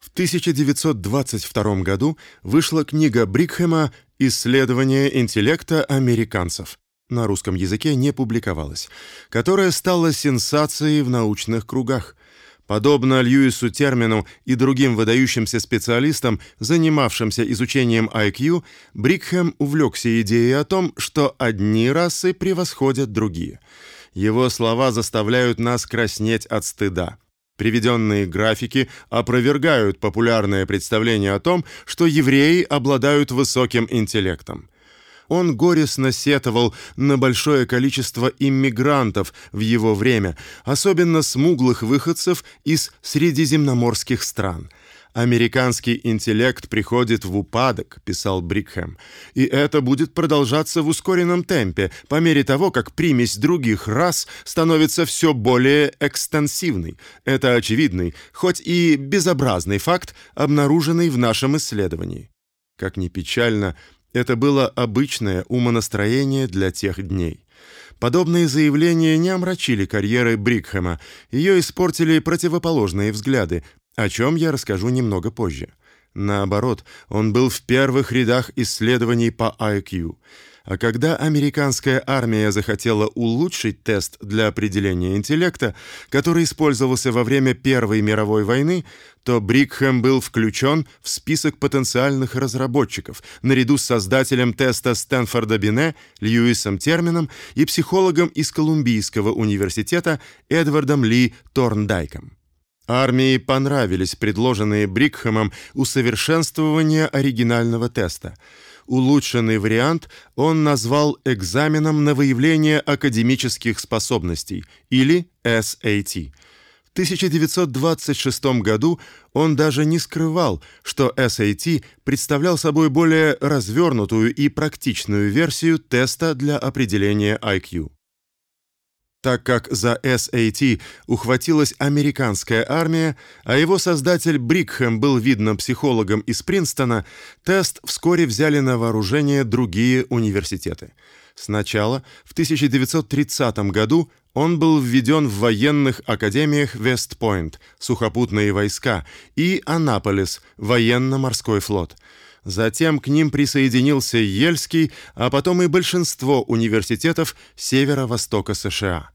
В 1922 году вышла книга Брикхэма «Исследование интеллекта американцев», на русском языке не публиковалась, которая стала сенсацией в научных кругах. Подобно Льюису Термину и другим выдающимся специалистам, занимавшимся изучением IQ, Брикхэм увлекся идеей о том, что одни расы превосходят другие. Его слова заставляют нас краснеть от стыда. Приведенные графики опровергают популярное представление о том, что евреи обладают высоким интеллектом он горестно сетовал на большое количество иммигрантов в его время, особенно смуглых выходцев из средиземноморских стран. Американский интеллект приходит в упадок, писал Брикхэм, и это будет продолжаться в ускоренном темпе по мере того, как примесь других рас становится все более экстенсивной. Это очевидный, хоть и безобразный факт, обнаруженный в нашем исследовании. Как ни печально, это было обычное умонастроение для тех дней. Подобные заявления не омрачили карьеры Брикхэма, ее испортили противоположные взгляды, о чем я расскажу немного позже. Наоборот, он был в первых рядах исследований по IQ. А когда американская армия захотела улучшить тест для определения интеллекта, который использовался во время Первой мировой войны, то Брикхэм был включен в список потенциальных разработчиков наряду с создателем теста Стэнфорда Бине Льюисом Термином и психологом из Колумбийского университета Эдвардом Ли Торндайком. Армии понравились предложенные Брикхэмом усовершенствования оригинального теста – Улучшенный вариант он назвал экзаменом на выявление академических способностей или SAT. В 1926 году он даже не скрывал, что SAT представлял собой более развернутую и практичную версию теста для определения IQ. Так как за SAT ухватилась американская армия, а его создатель Брикхэм был видным психологом из Принстона, тест вскоре взяли на вооружение другие университеты. Сначала, в 1930 году, он был введен в военных академиях Вест-Пойнт, сухопутные войска, и Анаполис, военно-морской флот – Затем к ним присоединился Ельский, а потом и большинство университетов северо-востока США.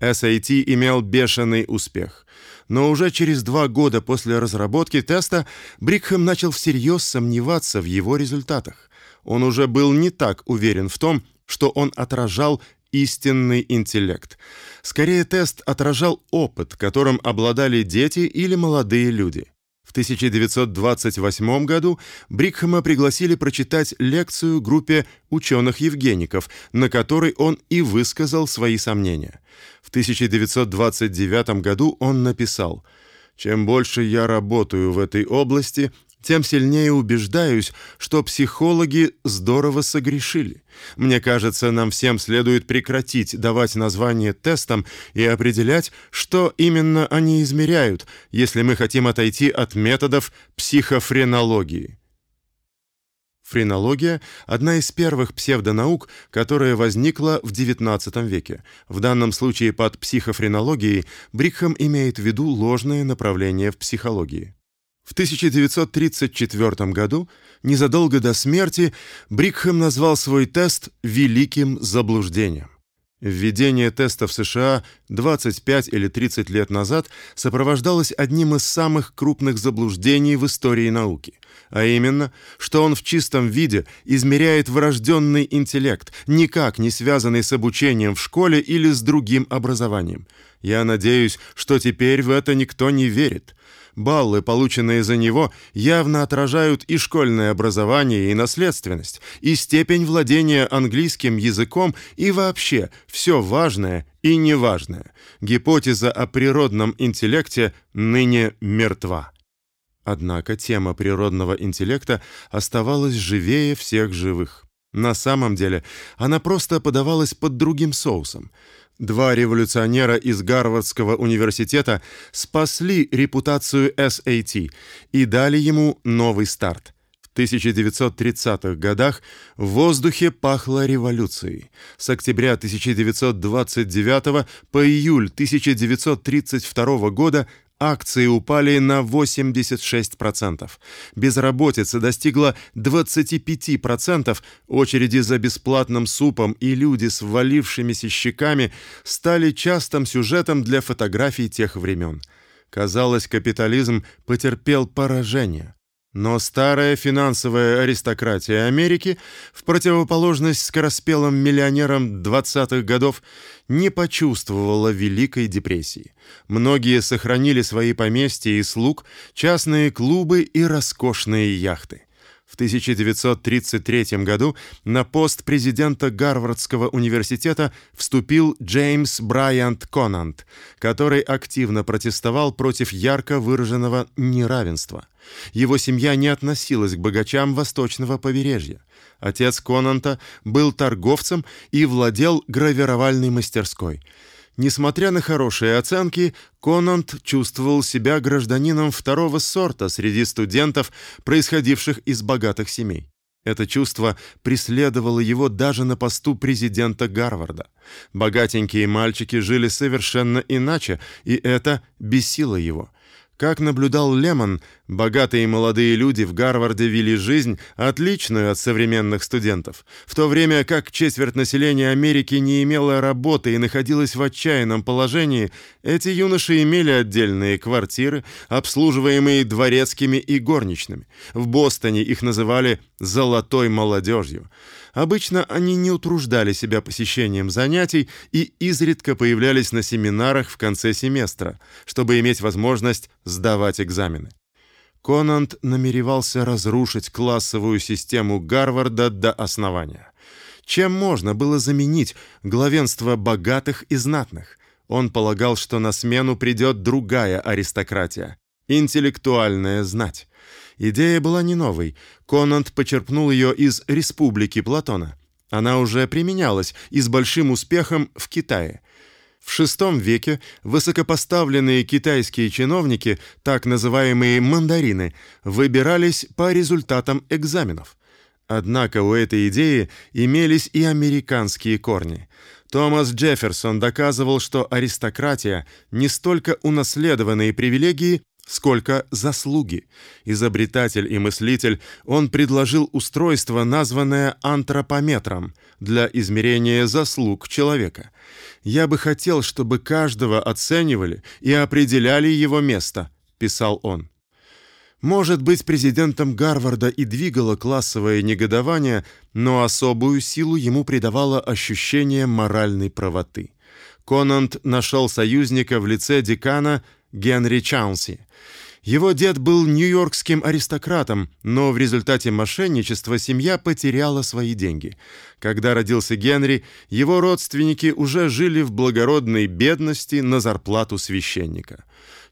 SAT имел бешеный успех. Но уже через два года после разработки теста Брикхэм начал всерьез сомневаться в его результатах. Он уже был не так уверен в том, что он отражал истинный интеллект. Скорее тест отражал опыт, которым обладали дети или молодые люди. В 1928 году Брикхэма пригласили прочитать лекцию группе ученых-евгеников, на которой он и высказал свои сомнения. В 1929 году он написал: "Чем больше я работаю в этой области, тем сильнее убеждаюсь, что психологи здорово согрешили. Мне кажется, нам всем следует прекратить давать названия тестам и определять, что именно они измеряют, если мы хотим отойти от методов психофренологии. Френология одна из первых псевдонаук, которая возникла в XIX веке. В данном случае под психофренологией Брикхэм имеет в виду ложное направление в психологии. В 1934 году, незадолго до смерти, Брикхэм назвал свой тест великим заблуждением. Введение теста в США 25 или 30 лет назад сопровождалось одним из самых крупных заблуждений в истории науки, а именно, что он в чистом виде измеряет врожденный интеллект, никак не связанный с обучением в школе или с другим образованием. Я надеюсь, что теперь в это никто не верит. Баллы, полученные за него, явно отражают и школьное образование, и наследственность, и степень владения английским языком, и вообще все важное и неважное. Гипотеза о природном интеллекте ныне мертва. Однако тема природного интеллекта оставалась живее всех живых. На самом деле, она просто подавалась под другим соусом. Два революционера из Гарвардского университета спасли репутацию SAT и дали ему новый старт. В 1930-х годах в воздухе пахло революцией. С октября 1929 по июль 1932 года Акции упали на 86%. Безработица достигла 25%. Очереди за бесплатным супом и люди с ввалившимися щеками стали частым сюжетом для фотографий тех времен. Казалось, капитализм потерпел поражение. Но старая финансовая аристократия Америки, в противоположность скороспелым миллионерам 20-х годов, не почувствовала Великой депрессии. Многие сохранили свои поместья и слуг, частные клубы и роскошные яхты. В 1933 году на пост президента Гарвардского университета вступил Джеймс Брайант Конант, который активно протестовал против ярко выраженного неравенства. Его семья не относилась к богачам восточного побережья. Отец Конанта был торговцем и владел гравировальной мастерской – Несмотря на хорошие оценки, Конант чувствовал себя гражданином второго сорта среди студентов, происходивших из богатых семей. Это чувство преследовало его даже на посту президента Гарварда. Богатенькие мальчики жили совершенно иначе, и это бесило его. Как наблюдал Лемон, богатые молодые люди в Гарварде вели жизнь, отличную от современных студентов, в то время как четверть населения Америки не имела работы и находилась в отчаянном положении, эти юноши имели отдельные квартиры, обслуживаемые дворецкими и горничными. В Бостоне их называли «золотой молодежью». Обычно они не утруждали себя посещением занятий и изредка появлялись на семинарах в конце семестра, чтобы иметь возможность сдавать экзамены. Конант намеревался разрушить классовую систему Гарварда до основания. Чем можно было заменить главенство богатых и знатных? Он полагал, что на смену придет другая аристократия интеллектуальная знать. Идея была не новой. Конант почерпнул ее из Республики Платона. Она уже применялась и с большим успехом в Китае. В VI веке высокопоставленные китайские чиновники, так называемые мандарины, выбирались по результатам экзаменов. Однако у этой идеи имелись и американские корни. Томас Джефферсон доказывал, что аристократия не столько унаследованные привилегии, сколько заслуги. Изобретатель и мыслитель, он предложил устройство, названное антропометром, для измерения заслуг человека. Я бы хотел, чтобы каждого оценивали и определяли его место, писал он. Может быть, президентом Гарварда и двигало классовое негодование, но особую силу ему придавало ощущение моральной правоты. Конант нашел союзника в лице декана Генри Чаунси. Его дед был нью-йоркским аристократом, но в результате мошенничества семья потеряла свои деньги. Когда родился Генри, его родственники уже жили в благородной бедности на зарплату священника.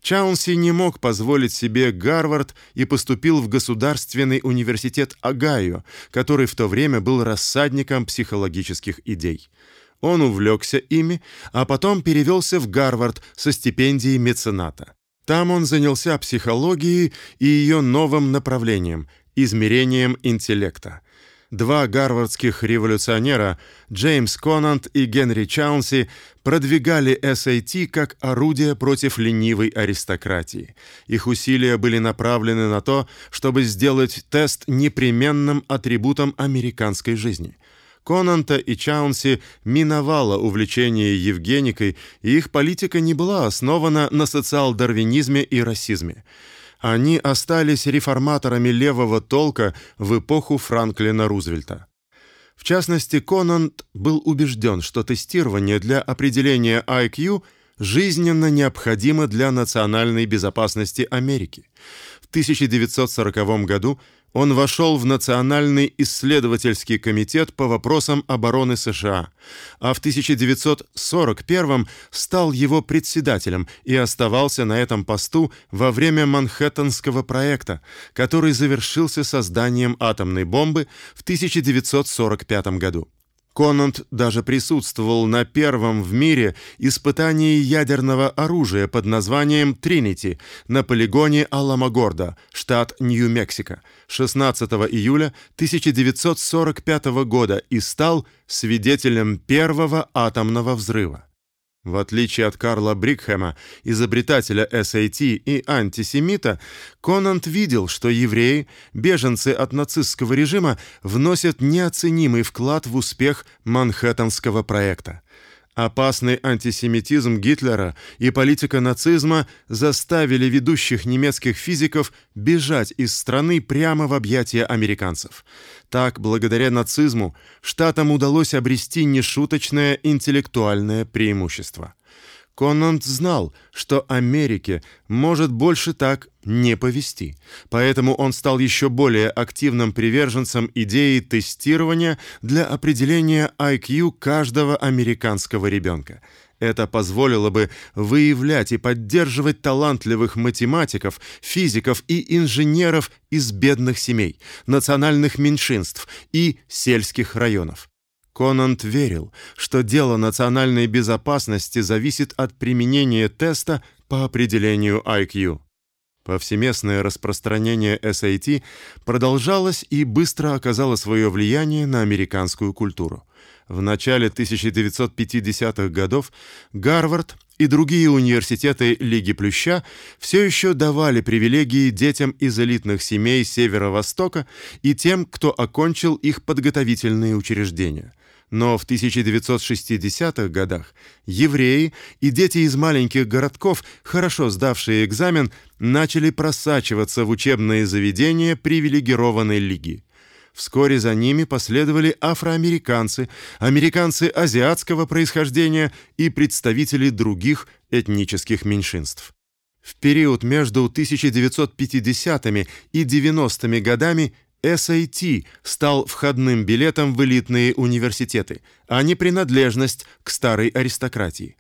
Чаунси не мог позволить себе Гарвард и поступил в Государственный университет Огайо, который в то время был рассадником психологических идей. Он увлекся ими, а потом перевелся в Гарвард со стипендией мецената. Там он занялся психологией и ее новым направлением измерением интеллекта. Два гарвардских революционера, Джеймс Конант и Генри Чаунси, продвигали SAT как орудие против ленивой аристократии. Их усилия были направлены на то, чтобы сделать тест непременным атрибутом американской жизни. Конанта и Чаунси миновало увлечение Евгеникой, и их политика не была основана на социал-дарвинизме и расизме. Они остались реформаторами левого толка в эпоху Франклина Рузвельта. В частности, Конант был убежден, что тестирование для определения IQ жизненно необходимо для национальной безопасности Америки. В 1940 году он вошел в Национальный исследовательский комитет по вопросам обороны США, а в 1941 стал его председателем и оставался на этом посту во время Манхэттенского проекта, который завершился созданием атомной бомбы в 1945 году. Конант даже присутствовал на первом в мире испытании ядерного оружия под названием Тринити на полигоне Аламогордо, штат Нью-Мексико, 16 июля 1945 года и стал свидетелем первого атомного взрыва. В отличие от Карла Брикхэма, изобретателя SAT и антисемита, Конант видел, что евреи, беженцы от нацистского режима, вносят неоценимый вклад в успех Манхэттенского проекта. Опасный антисемитизм Гитлера и политика нацизма заставили ведущих немецких физиков бежать из страны прямо в объятия американцев. Так, благодаря нацизму, штатам удалось обрести нешуточное интеллектуальное преимущество. Конант знал, что Америке может больше так не повести. Поэтому он стал еще более активным приверженцем идеи тестирования для определения IQ каждого американского ребенка. Это позволило бы выявлять и поддерживать талантливых математиков, физиков и инженеров из бедных семей, национальных меньшинств и сельских районов. Конант верил, что дело национальной безопасности зависит от применения теста по определению IQ. Повсеместное распространение SAT продолжалось и быстро оказало свое влияние на американскую культуру. В начале 1950-х годов Гарвард и другие университеты Лиги Плюща все еще давали привилегии детям из элитных семей Северо-Востока и тем, кто окончил их подготовительные учреждения – но в 1960-х годах евреи и дети из маленьких городков, хорошо сдавшие экзамен, начали просачиваться в учебные заведения привилегированной лиги. Вскоре за ними последовали афроамериканцы, американцы азиатского происхождения и представители других этнических меньшинств. В период между 1950 и 90 годами SAT стал входным билетом в элитные университеты, а не принадлежность к старой аристократии.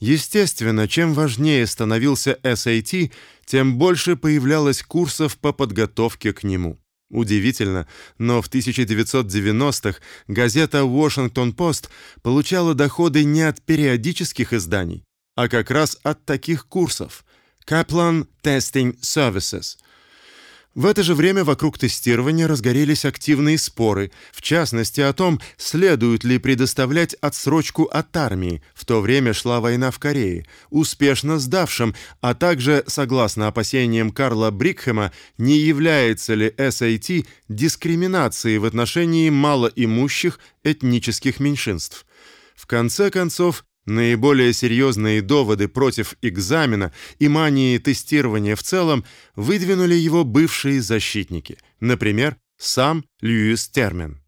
Естественно, чем важнее становился SAT, тем больше появлялось курсов по подготовке к нему. Удивительно, но в 1990-х газета Washington Post получала доходы не от периодических изданий, а как раз от таких курсов. Kaplan Testing Services – в это же время вокруг тестирования разгорелись активные споры, в частности о том, следует ли предоставлять отсрочку от армии. В то время шла война в Корее, успешно сдавшим, а также, согласно опасениям Карла Брикхема, не является ли SAT дискриминацией в отношении малоимущих этнических меньшинств. В конце концов, Наиболее серьезные доводы против экзамена и мании тестирования в целом выдвинули его бывшие защитники, например, сам Льюис Термен.